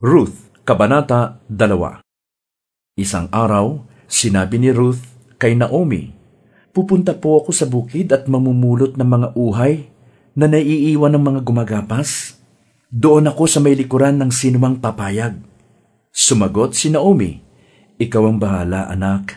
Ruth, Kabanata 2 Isang araw, sinabi ni Ruth kay Naomi, Pupunta po ako sa bukid at mamumulot ng mga uhay na naiiwan ng mga gumagapas. Doon ako sa may likuran ng sinumang papayag. Sumagot si Naomi, Ikaw ang bahala, anak.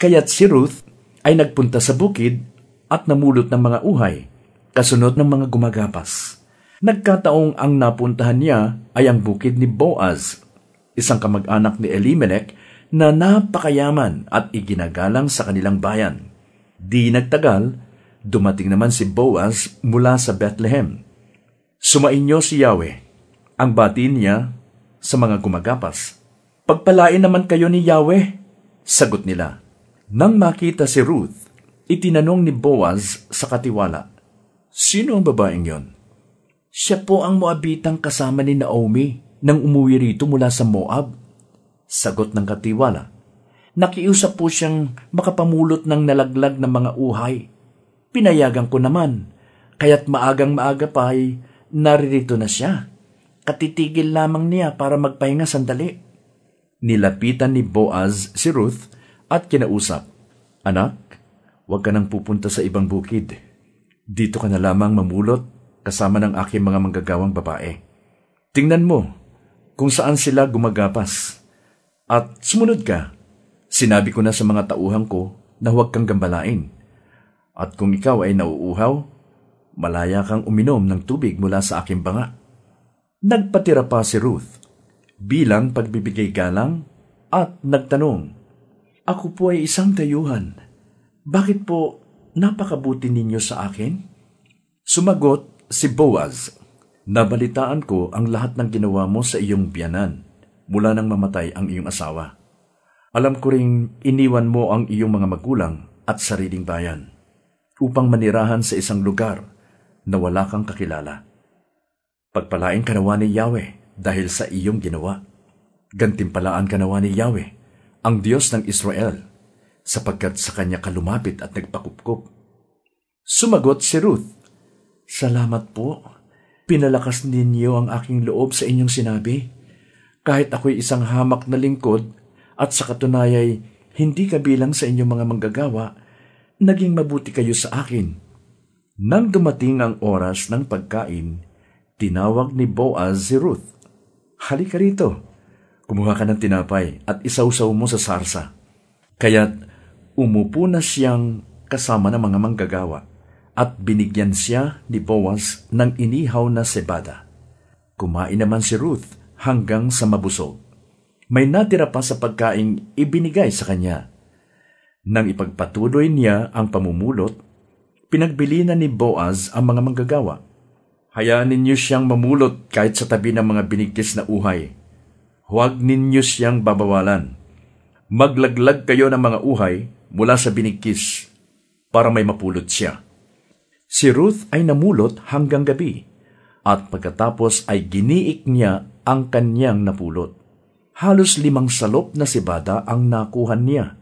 Kaya't si Ruth ay nagpunta sa bukid at namulot ng mga uhay, kasunod ng mga gumagapas. Nagkataong ang napuntahan niya ay ang bukid ni Boaz, isang kamag-anak ni Elimelech na napakayaman at iginagalang sa kanilang bayan. Di nagtagal, dumating naman si Boaz mula sa Bethlehem. Sumainyo si Yahweh, ang batin niya sa mga gumagapas. Pagpalain naman kayo ni Yahweh, sagot nila. Nang makita si Ruth, itinanong ni Boaz sa katiwala, Sino ang babaeng yon? Siya po ang Moabitang kasama ni Naomi nang umuwi rito mula sa Moab. Sagot ng katiwala. Nakiusap po siyang makapamulot ng nalaglag na mga uhay. Pinayagan ko naman, kaya't maagang maaga pa ay naririto na siya. Katitigil lamang niya para magpahinga sandali. Nilapitan ni Boaz si Ruth at kinausap, Anak, huwag ka nang pupunta sa ibang bukid. Dito ka na lamang mamulot kasama ng aking mga manggagawang babae. Tingnan mo kung saan sila gumagapas. At sumunod ka. Sinabi ko na sa mga tauhan ko na huwag kang gambalain. At kung ikaw ay nauuhaw, malaya kang uminom ng tubig mula sa aking banga. Nagpatira pa si Ruth bilang pagbibigay galang at nagtanong, Ako po ay isang dayuhan. Bakit po napakabuti ninyo sa akin? Sumagot si Boaz, Nabalitaan ko ang lahat ng ginawa mo sa iyong biyanan mula nang mamatay ang iyong asawa. Alam ko ring iniwan mo ang iyong mga magulang at sariling bayan upang manirahan sa isang lugar na wala kang kakilala. Pagpalain ka nawa ni Yahweh dahil sa iyong ginawa. Gantimpalaan ka nawa ni Yahweh, ang Diyos ng Israel, sapagkat sa kanya kalumapit at nagpakupkup. Sumagot si Ruth, Salamat po. Pinalakas ninyo ang aking loob sa inyong sinabi. Kahit ako'y isang hamak na lingkod at sa katunayay hindi kabilang sa inyong mga manggagawa, naging mabuti kayo sa akin. Nang dumating ang oras ng pagkain, tinawag ni Boaz si Ruth. Halika rito. Kumuha ka ng tinapay at isawsaw mo sa sarsa. Kaya't umupo na siyang kasama ng mga manggagawa at binigyan siya ni Boaz ng inihaw na sebada. Kumain naman si Ruth hanggang sa mabusog. May natira pa sa pagkain ibinigay sa kanya. Nang ipagpatuloy niya ang pamumulot, pinagbili na ni Boaz ang mga manggagawa. Hayaan ninyo siyang mamulot kahit sa tabi ng mga binigkis na uhay. Huwag ninyo siyang babawalan. Maglaglag kayo ng mga uhay mula sa binigkis para may mapulot siya. Si Ruth ay namulot hanggang gabi, at pagkatapos ay giniik niya ang kanyang napulot. Halos limang salop na sibada ang nakuhan niya.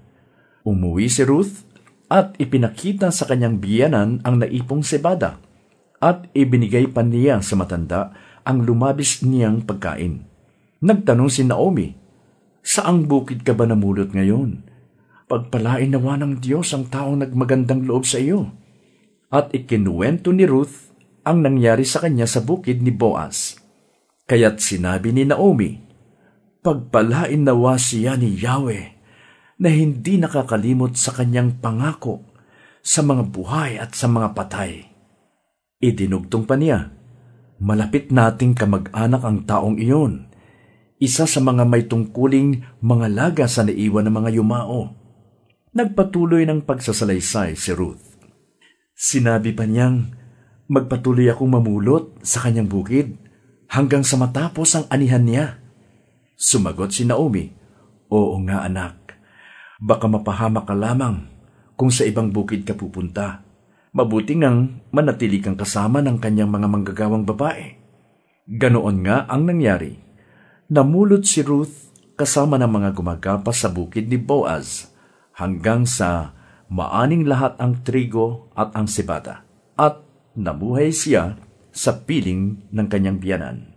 Umuwi si Ruth at ipinakita sa kanyang biyanan ang naipong sibada at ibinigay pa niya sa matanda ang lumabis niyang pagkain. Nagtanong si Naomi, Saang bukid ka ba namulot ngayon? Pagpalain nawa ng Diyos ang taong nagmagandang loob sa iyo at ikinuwento ni Ruth ang nangyari sa kanya sa bukid ni Boaz. Kaya't sinabi ni Naomi, Pagpalain nawa siya ni Yahweh na hindi nakakalimot sa kanyang pangako sa mga buhay at sa mga patay. Idinugtong pa niya, Malapit nating kamag-anak ang taong iyon, isa sa mga may tungkuling mga laga sa naiwan ng mga yumao. Nagpatuloy ng pagsasalaysay si Ruth. Sinabi pa niyang, magpatuloy akong mamulot sa kanyang bukid hanggang sa matapos ang anihan niya. Sumagot si Naomi, Oo nga anak, baka mapahamak ka lamang kung sa ibang bukid ka pupunta. Mabuti ngang manatili kang kasama ng kanyang mga manggagawang babae. Ganoon nga ang nangyari. Namulot si Ruth kasama ng mga gumagapas sa bukid ni Boaz hanggang sa maaning lahat ang trigo at ang sibata, at nabuhay siya sa piling ng kanyang biyanan.